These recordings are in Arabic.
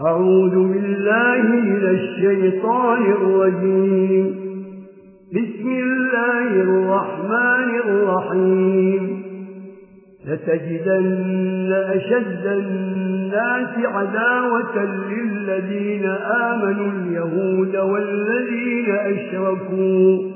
أعوذ بالله من الشيطان الرجيم. بسم الله الرحمن الرحيم. لتجدن أشد الناس عداوة للذين آمنوا اليهود والذين أشركوا.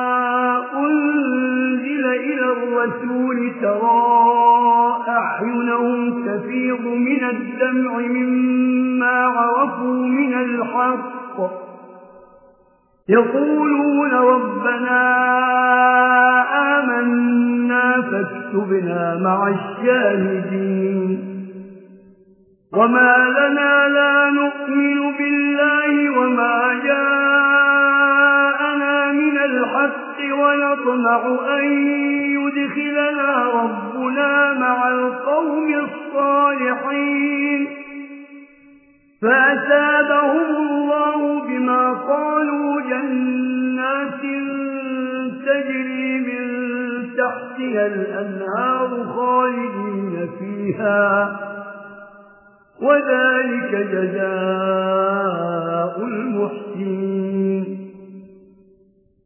الرسول ترى أحينهم تفيض من الدمع مما عرفوا من الحق. يقولون ربنا آمنا فاكتبنا مع الشاهدين. وما لنا لا نؤمن بالله وما جاءنا ويطمع أن يدخلنا ربنا مع القوم الصالحين. فأسابهم الله بما قالوا جنات تجري من تحتها الأنهار خالدين فيها. وذلك جزاء المحسنين.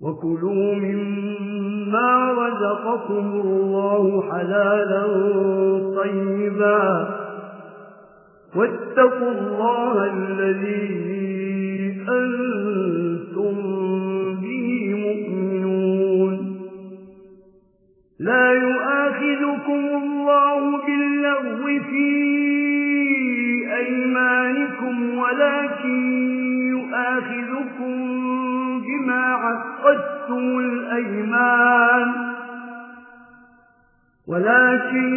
وكلوا مما رزقكم الله حلالا طيبا واتقوا الله الذي أنتم به مؤمنون لا يؤاخذكم الله باللغو فيه وأوفوا الأيمان. ولكن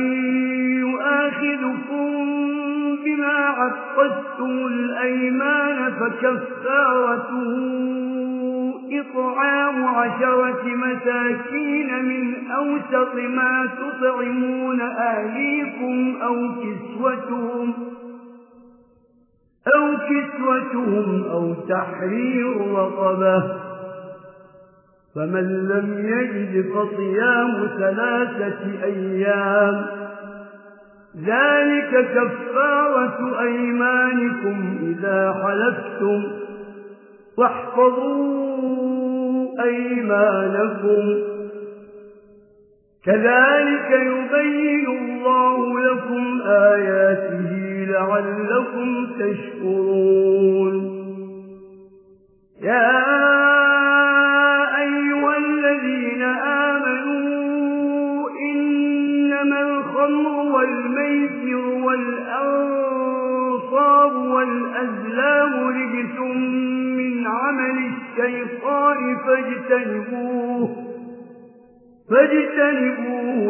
يؤاخذكم بما عقدتم الأيمان فكفارته إطعام عشرة مساكين من أوسط ما تطعمون أهليكم أو كسوتهم أو كسوتهم أو تحرير رقبة. فمن لم يجد فطيام ثلاثة أيام. ذلك كفارة أيمانكم إذا حلفتم. واحفظوا أيمانكم. كذلك يبين الله لكم آياته لعلكم تشكرون. يا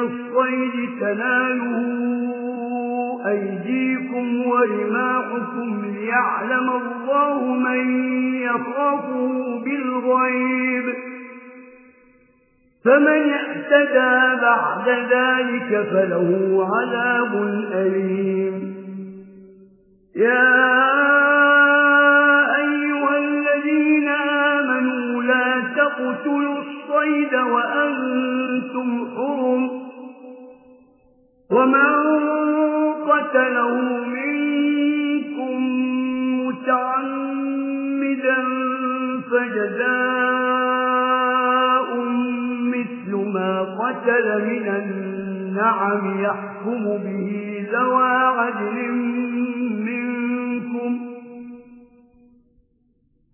الصيد تناله أيديكم ورماحكم ليعلم الله من يخافه بالغيب. فمن اعتدى بعد ذلك فله عذاب أليم. يا أيها الذين آمنوا لا تقتلوا الصيد وأنتم ومن قتله منكم متعمدا فجزاء مثل ما قتل من النعم يحكم به ذوى عجل منكم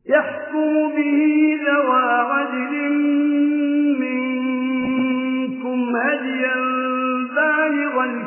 يحكم به ذوى عدل منكم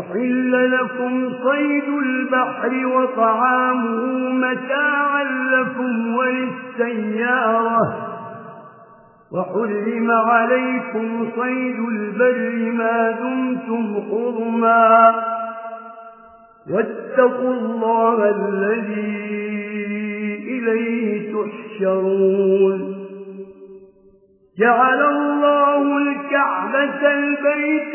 أحل لكم صيد البحر وطعامه متاعا لكم وللسيارة وحرم عليكم صيد البر ما دمتم حرما واتقوا الله الذي إليه تحشرون جعل الله الكعبة البيت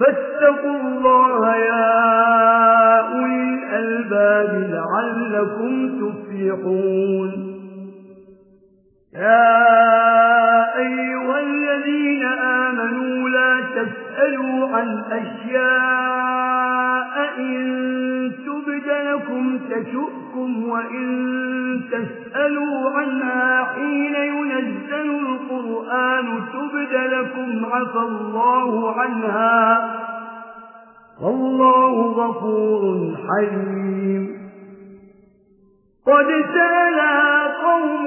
فاتقوا الله يا أولي الألباب لعلكم تفلحون يا أيها الذين آمنوا لا تسألوا عن أشياء إن تبد لكم تشؤكم وإن تسألوا عنها حين ينزل القرآن تبد لكم عفى الله عنها والله غفور حليم قد سألها قوم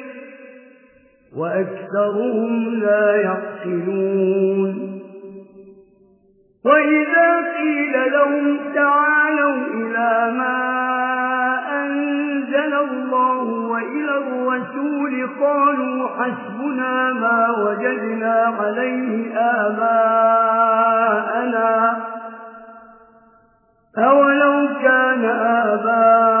وأكثرهم لا يحسنون وإذا قيل لهم تعالوا إلى ما أنزل الله وإلى الرسول قالوا حسبنا ما وجدنا عليه آباءنا. أولو كان آباءنا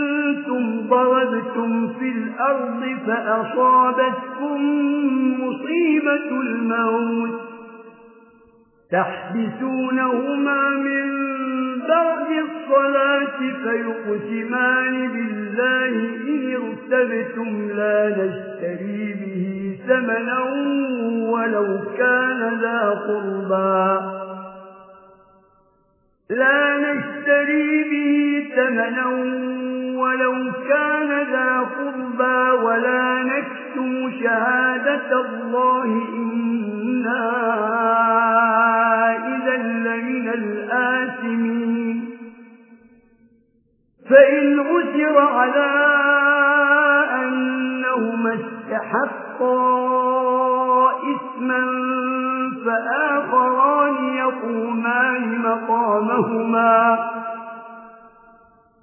ضربتم في الأرض فأصابتكم مصيبة الموت. تحبسونهما من بعد الصلاة فيقسمان بالله إن ارتبتم لا نشتري به ثمنا ولو كان ذا قربا لا نشتري به ثمنا ولو كان ذا قربى ولا نكتم شهادة الله إنا إذا لمن الآثمين. فإن أسر على أنهما استحقا إثما فآخران يقومان مقامهما.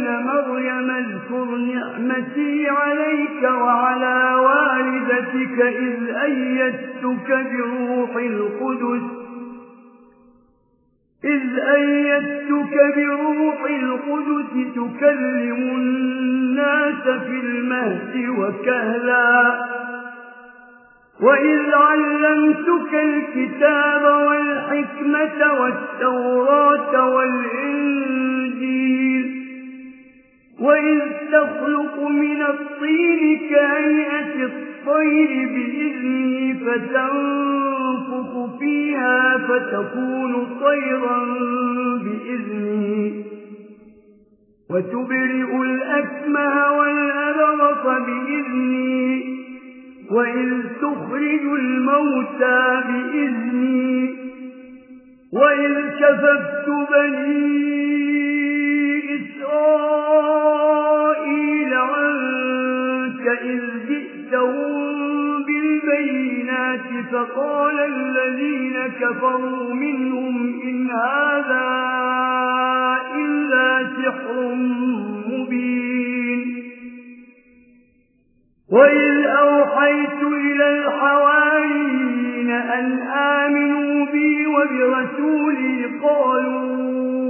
ابن مريم اذكر نعمتي عليك وعلى والدتك إذ أيتك بروح القدس إذ أيتك بروح القدس تكلم الناس في المهد وكهلا وإذ علمتك الكتاب والحكمة والتوراة والإنجيل وَإِذْ تَخْلُقُ مِنَ الطِّينِ كَهَيْئَةِ الطَّيْرِ بِإِذْنِي فتنفق فِيهَا فَتَكُونُ طَيْرًا بِإِذْنِي وَتُبْرِئُ الأكمى والأبرط بِإِذْنِي وَإِذْ تُخْرِجُ الْمَوْتَى بِإِذْنِي وَإِذْ كَفَفْتُ بنيه إسرائيل عنك إذ جئتهم بالبينات فقال الذين كفروا منهم إن هذا إلا سحر مبين وإذ أوحيت إلى الحواريين أن آمنوا بي وبرسولي قالوا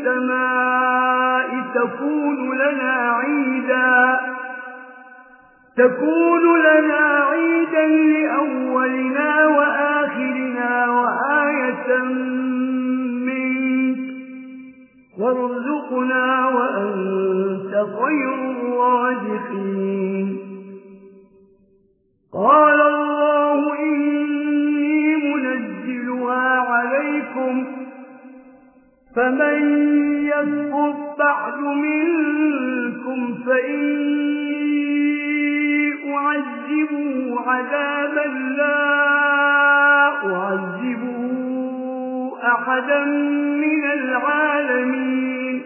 السماء تكون لنا عيدا تكون لنا عيدا لأولنا وآخرنا وآية منك وارزقنا وأنت خير الرازقين. قال الله فمن يسقط بعد منكم فإني أعذبوا عذابا لا أعذبوا أحدا من العالمين.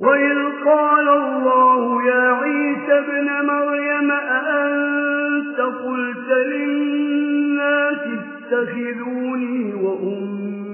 وإذ قال الله يا عيسى ابن مريم أأنت قلت للناس اتخذوني وأمي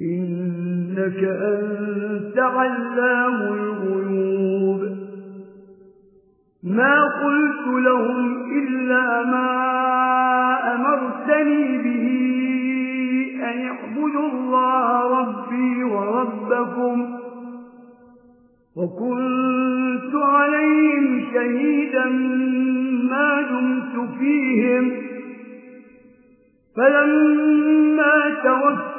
إنك أنت علام الغيوب. ما قلت لهم إلا ما أمرتني به أن يعبدوا الله ربي وربكم. وكنت عليهم شهيدا ما دمت فيهم. فلما توفى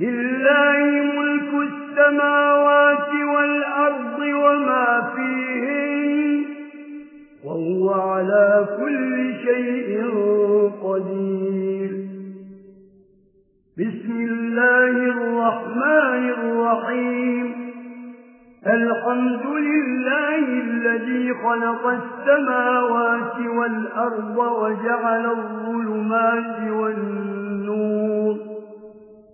لله ملك السماوات والأرض وما فيهن وهو على كل شيء قدير. بسم الله الرحمن الرحيم. الحمد لله الذي خلق السماوات والأرض وجعل الظلمات والنور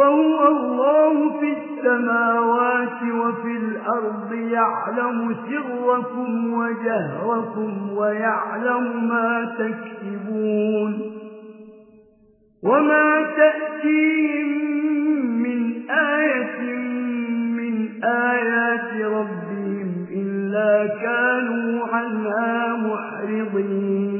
وهو الله في السماوات وفي الأرض يعلم سركم وجهركم ويعلم ما تكتبون وما تأتيهم من آية من آيات ربهم إلا كانوا عنها محرضين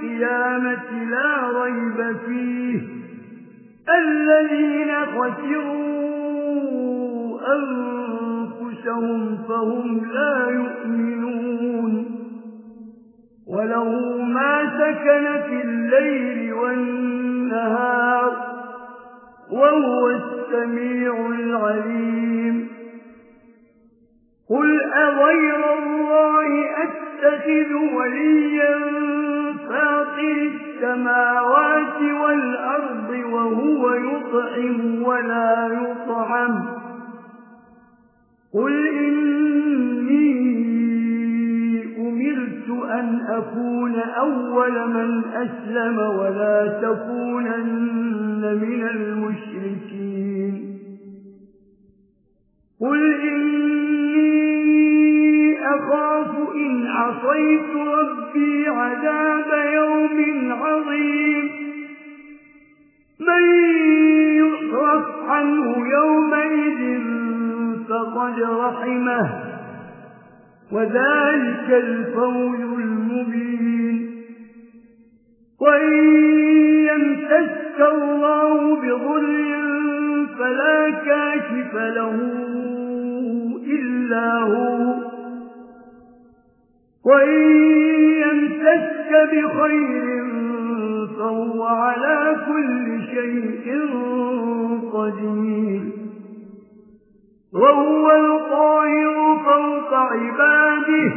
القيامة لا ريب فيه. الذين خسروا أنفسهم فهم لا يؤمنون. وله ما سكن في الليل والنهار وهو السميع العليم. قل أغير الله أتخذ وليا فاطر السماوات والأرض وهو يطعم ولا يطعم. قل إني أمرت أن أكون أول من أسلم ولا تكونن من المشركين. قل إني أخاف إن عصيت ربي عذاب يوم عظيم. من يؤرف عنه يومئذ فقد رحمه وذلك الفوز المبين. وإن يمسك الله بضر فلا كاشف له إلا هو. وإن يمسك بخير فهو على كل شيء قدير وهو القاهر فوق عباده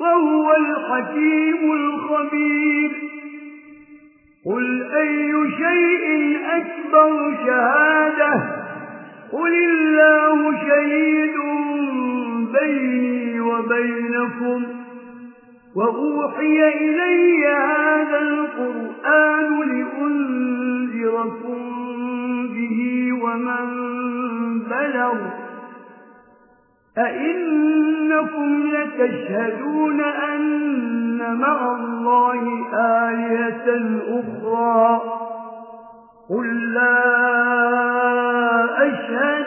وهو الحكيم الخبير قل أي شيء أكبر شهادة قل الله شهيد بيني وبينكم وأوحي إلي هذا القرآن لأنذركم به ومن بلغ أئنكم لتشهدون أن مع الله آلية أخرى. قل لا أشهد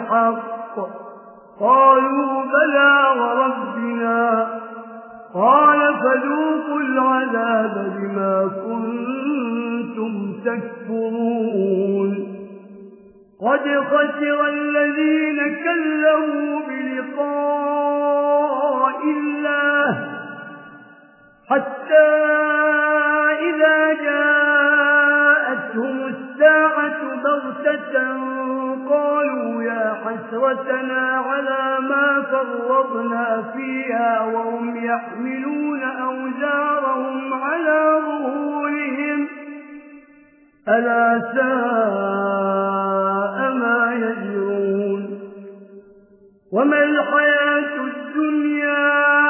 الحق. قالوا بلى وربنا. قال فذوقوا العذاب بما كنتم تكفرون. قد خسر الذين كلموا بلقاء الله حتى إذا جاءتهم الساعة بغتة قالوا يا حسرتنا على ما فرطنا فيها وهم يحملون أوزارهم على ظهورهم ألا ساء ما يجرون وما الحياة الدنيا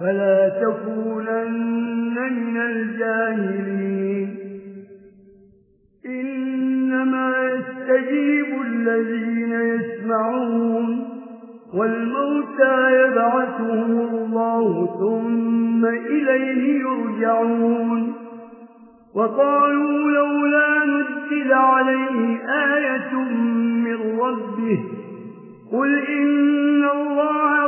فلا تكونن من الجاهلين. إنما يستجيب الذين يسمعون والموتى يبعثهم الله ثم إليه يرجعون. وقالوا لولا نزل عليه آية من ربه قل إن الله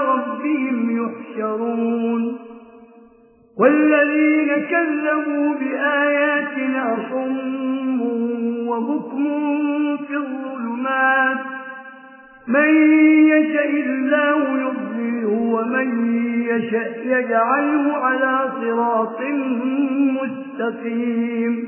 يذكرون والذين كذبوا بآياتنا صم وبكم في الظلمات. من يشاء الله يضله ومن يشاء يجعله على صراط مستقيم.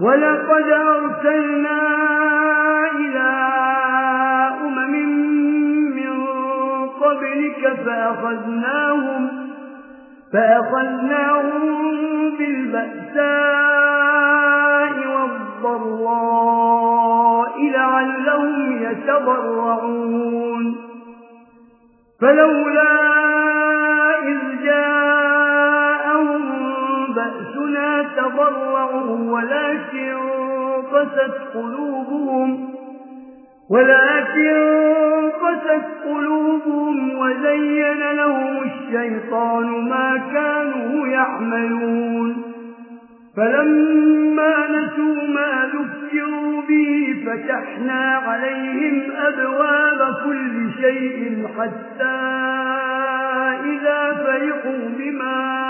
ولقد أرسلنا إلى أمم من قبلك فأخذناهم فأخذناهم بالبأساء والضراء لعلهم يتضرعون فلولا إذ جاءوا تضرعوا ولكن قست قلوبهم ولكن قست قلوبهم وزين لهم الشيطان ما كانوا يعملون. فلما نسوا ما ذكروا به فتحنا عليهم أبواب كل شيء حتى إذا فرقوا بما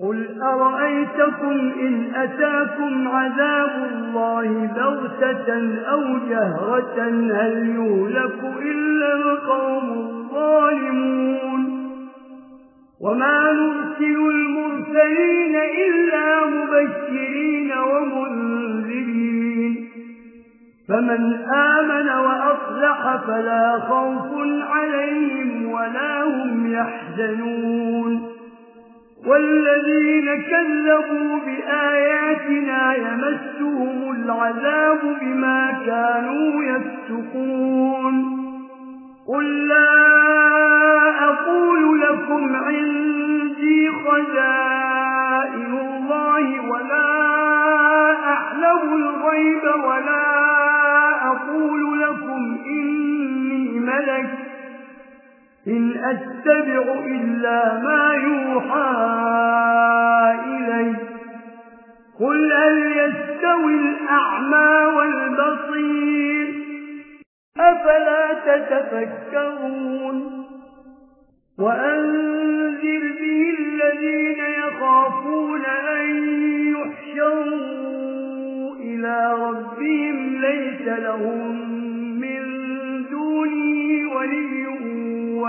قل أرأيتكم إن أتاكم عذاب الله بغتة أو جهرة هل يولك إلا القوم الظالمون وما نرسل المرسلين إلا مبشرين ومنذرين فمن آمن وأصلح فلا خوف عليهم ولا هم يحزنون والذين كذبوا بآياتنا يمسهم العذاب بما كانوا يستقون قل لا أقول لكم عندي خزائن الله ولا أعلم الغيب ولا أقول لكم إني ملك. إن أجل أتبع إلا ما يوحى إلي قل أن يستوي الأعمى والبصير؟ أفلا تتفكرون؟ وأنذر به الذين يخافون أن يحشروا إلى ربهم ليس لهم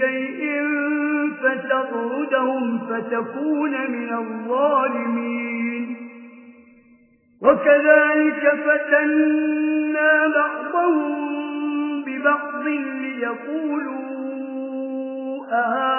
شيء فتطردهم فتكون من الظالمين. وكذلك فتنا بعضهم ببعض ليقولوا أهؤلاء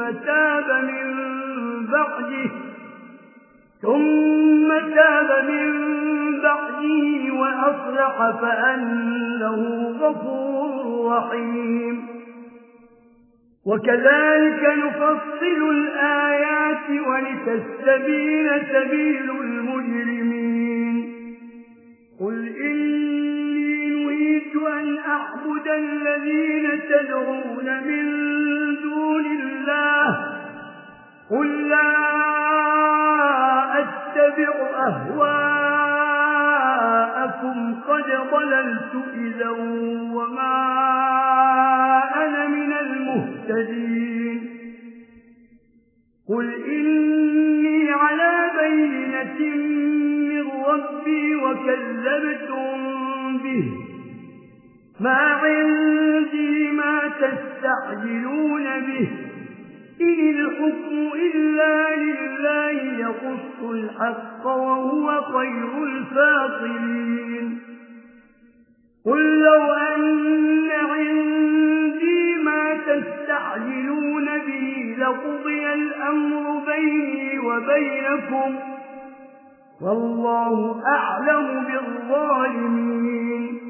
ثم تاب من بعده ثم تاب من بعده وأصلح فأنه غفور رحيم. وكذلك نفصل الآيات ولتستبين سبيل المجرمين. قل إني نويت أن أعبد الذين تدعون من دون الله قل لا أتبع أهواءكم قد ضللت إذا وما أنا من المهتدين قل إني على بينة من ربي وكذبتم ما عندي ما تستعجلون به. إن الحكم إلا لله يقص الحق وهو خير الفاطلين قل لو أن عندي ما تستعجلون به لقضي الأمر بيني وبينكم. والله أعلم بالظالمين.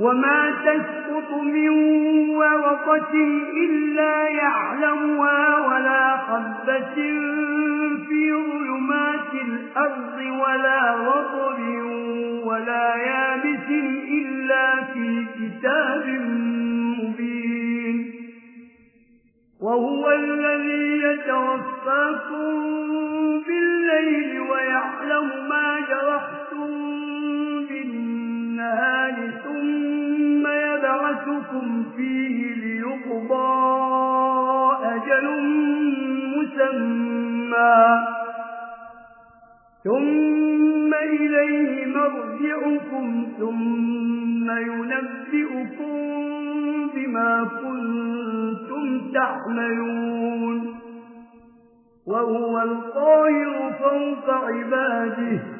وما تسقط من ورقة إلا يعلمها ولا خبة في ظلمات الأرض ولا رطب ولا يابس إلا في كتاب مبين وهو الذي يتوفاكم بالليل ويعلم ما جرحتم بالنهار ثم نَبَأْتُكُمْ فِيهِ لِيُقْضَى أَجَلٌ مُّسَمًّى ثُمَّ إِلَيْهِ مَرْجِعُكُمْ ثُمَّ يُنَبِّئُكُم بِمَا كُنتُمْ تَعْمَلُونَ وَهُوَ الْقَاهِرُ فَوْقَ عِبَادِهِ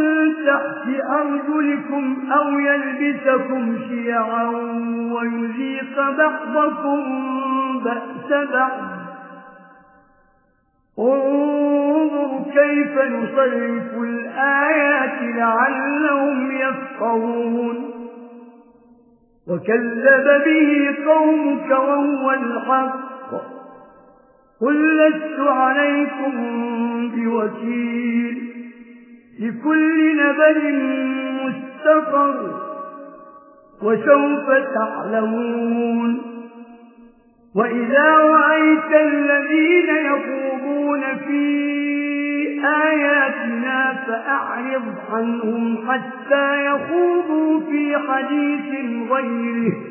تحت أرجلكم أو يلبسكم شيعا ويزيق بعضكم بأس بعض. انظر كيف نصرف الآيات لعلهم يفقهون. وكذب به قومك وهو الحق. قل لست عليكم بوكيل. لكل نبل مستقر وسوف تعلمون وإذا رأيت الذين يقومون في آياتنا فأعرض عنهم حتى يخوضوا في حديث غيره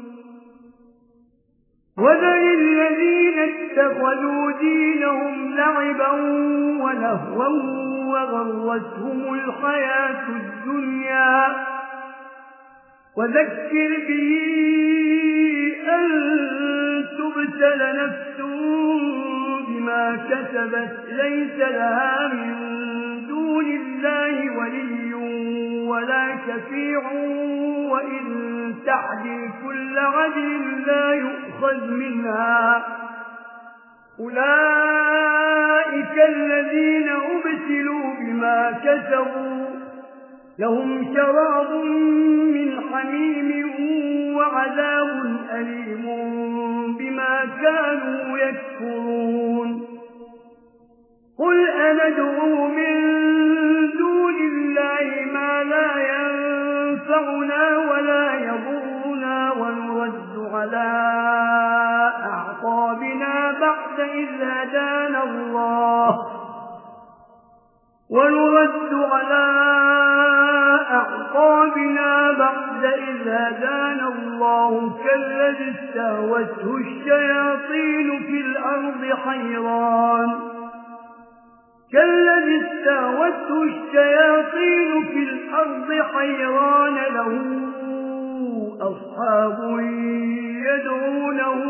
وذل الذين اتخذوا دينهم لعبا ولهوا وغرتهم الحياة الدنيا. وذكر به أن تبتل نفس بما كسبت ليس لها من دون الله ولي ولا شفيع وإن تعدي كل عجل لا يؤخذ منها. أولئك الذين أبتلوا بما كسبوا. لهم شراب من حميم وعذاب أليم بما كانوا يكفرون. قل أندعو من ينفعنا ولا يضرنا ونرد على أعقابنا بعد إذ هدان الله. ونرد على أعقابنا بعد إذ هدان الله. كالذي استهوته الشياطين في الأرض حيران. كالذي استاوته الشياطين في الأرض حيران له أصحاب يدعونه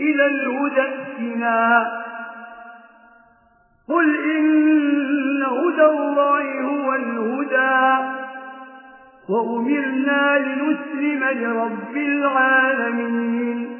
إلى الهدى اتنا قل إن هدى الله هو الهدى. وأمرنا لنسلم لرب العالمين.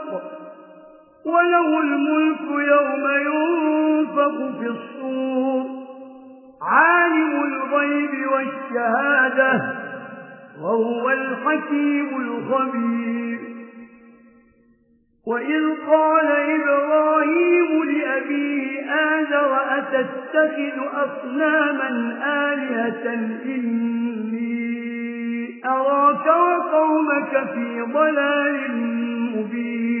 وله الملك يوم ينفق في الصور. عالم الغيب والشهادة وهو الحكيم الخبير. وإذ قال إبراهيم لأبيه آذر أتتخذ أصناما آلهة إني أراك وقومك في ضلال مبين.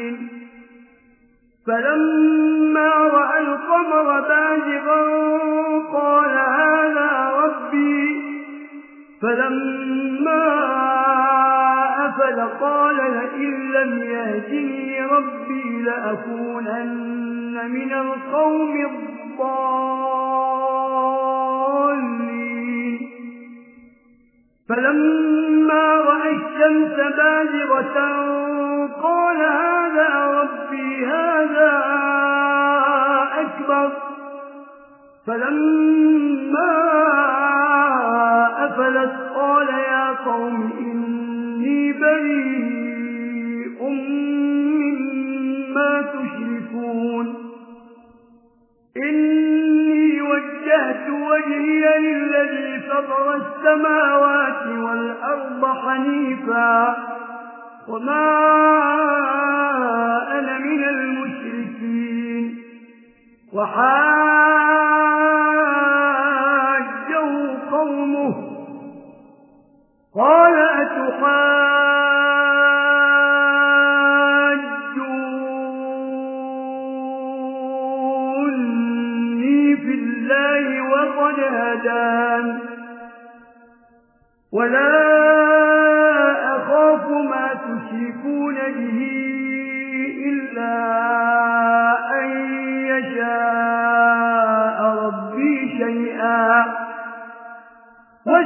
فلما رأى القمر باجغا قال هذا ربي. فلما أفل قال لئن لم يهدني ربي لأكونن من القوم الضالين. فلما رأى الشمس باجغة قال هذا ربي هذا أكبر. فلما أفلت قال يا قوم إني بريء مما تشركون. إني وجهت وجهي للذي فضر السماوات والأرض حنيفاً. وما أنا من المشركين وحاجه قومه قال أتحاجوني في الله وقد هدان ولا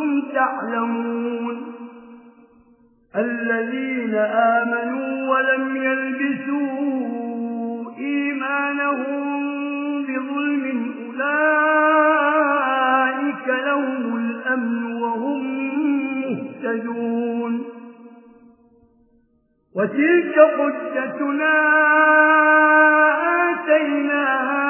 كنتم تعلمون الذين آمنوا ولم يلبسوا إيمانهم بظلم أولئك لهم الأمن وهم مهتدون وتلك قدتنا آتيناها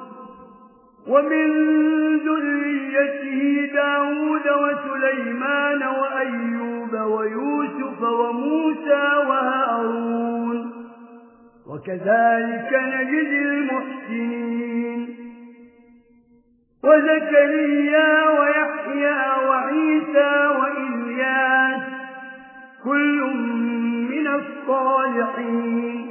ومن ذريته داود وسليمان وأيوب ويوسف وموسى وهارون. وكذلك نجد المحسنين. وزكريا ويحيى وعيسى وإلياس. كل من الصالحين.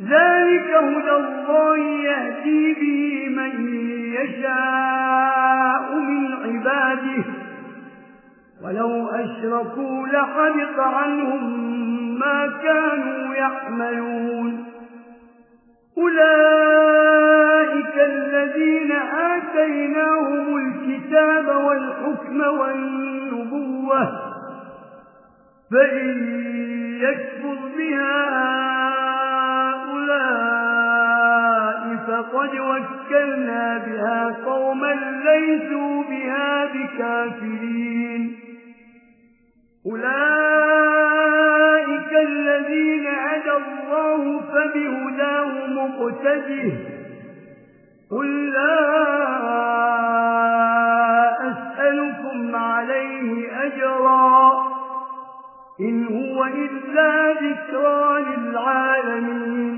ذلك هدى الله يهدي به من يشاء من عباده. ولو أشركوا لحبط عنهم ما كانوا يحملون أولئك الذين آتيناهم الكتاب والحكم والنبوة. فإن يكفر بها لقد وكلنا بها قوما ليسوا بها بكافرين. أولئك الذين عدى الله فبهداه مقتده قل لا أسألكم عليه أجرا. إن هو إلا ذكرى للعالمين.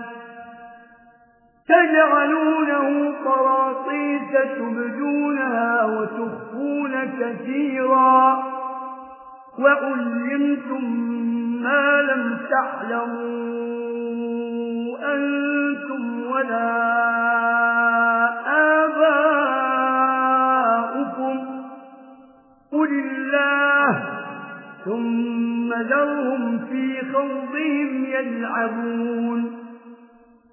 تجعلونه قراطيس تبدونها وتخفون كثيرا. وألمتم ما لم تعلموا أنتم ولا آباؤكم. قل الله ثم ذرهم في خوضهم يلعبون.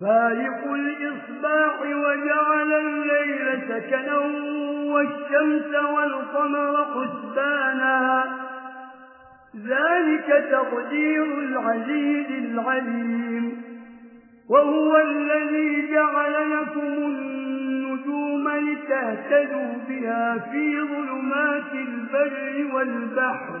فالق الإصباح وجعل الليل سكنا والشمس والقمر قسبانا ذلك تقدير العزيز العليم. وهو الذي جعل لكم النجوم لتهتدوا بها في ظلمات البر والبحر.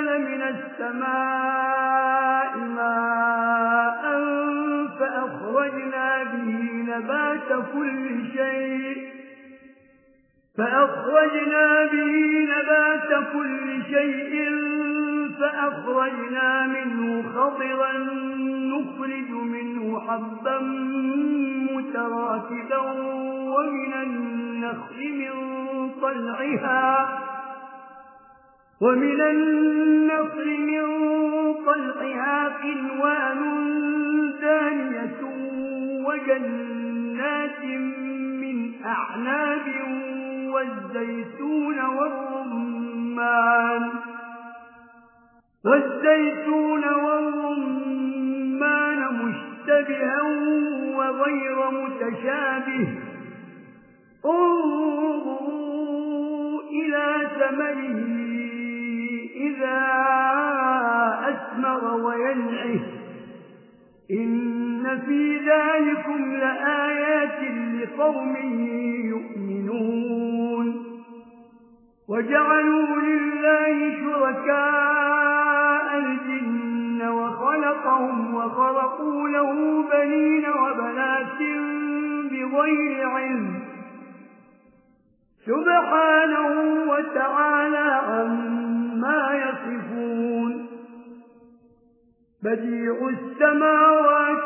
أنزل من السماء ماء فأخرجنا به نبات كل شيء فأخرجنا به نبات كل شيء فأخرجنا منه خضرا نخرج منه حبا متراكبا ومن النخل من طلعها ومن النصر من طلقها كنوان دانية وجنات من أعناب والزيتون والرمان والزيتون والرمان مشتبها وغير متشابه انظروا إلى ثمره في ذلكم لآيات لقوم يؤمنون وجعلوا لله شركاء الجن وخلقهم وخلقوا له بنين وبنات بغير علم سبحانه وتعالى عما يصفون بديع السماوات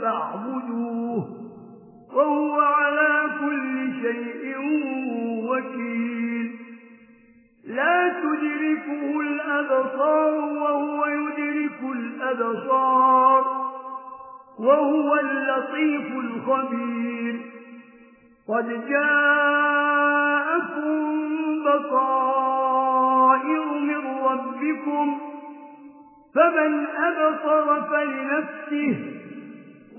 فاعبدوه وهو على كل شيء وكيل. لا تدركه الأبصار وهو يدرك الأبصار وهو اللطيف الخبير. قد جاءكم بطائر من ربكم فمن أبصر فلنفسه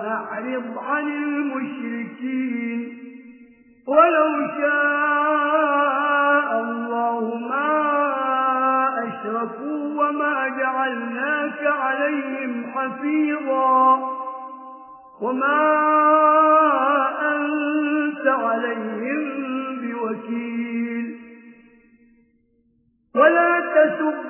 وأعرض عن المشركين ولو شاء الله ما أشرفوا وما جعلناك عليهم حفيظا وما أنت عليهم بوكيل ولا تسب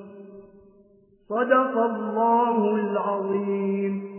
صدق الله العظيم.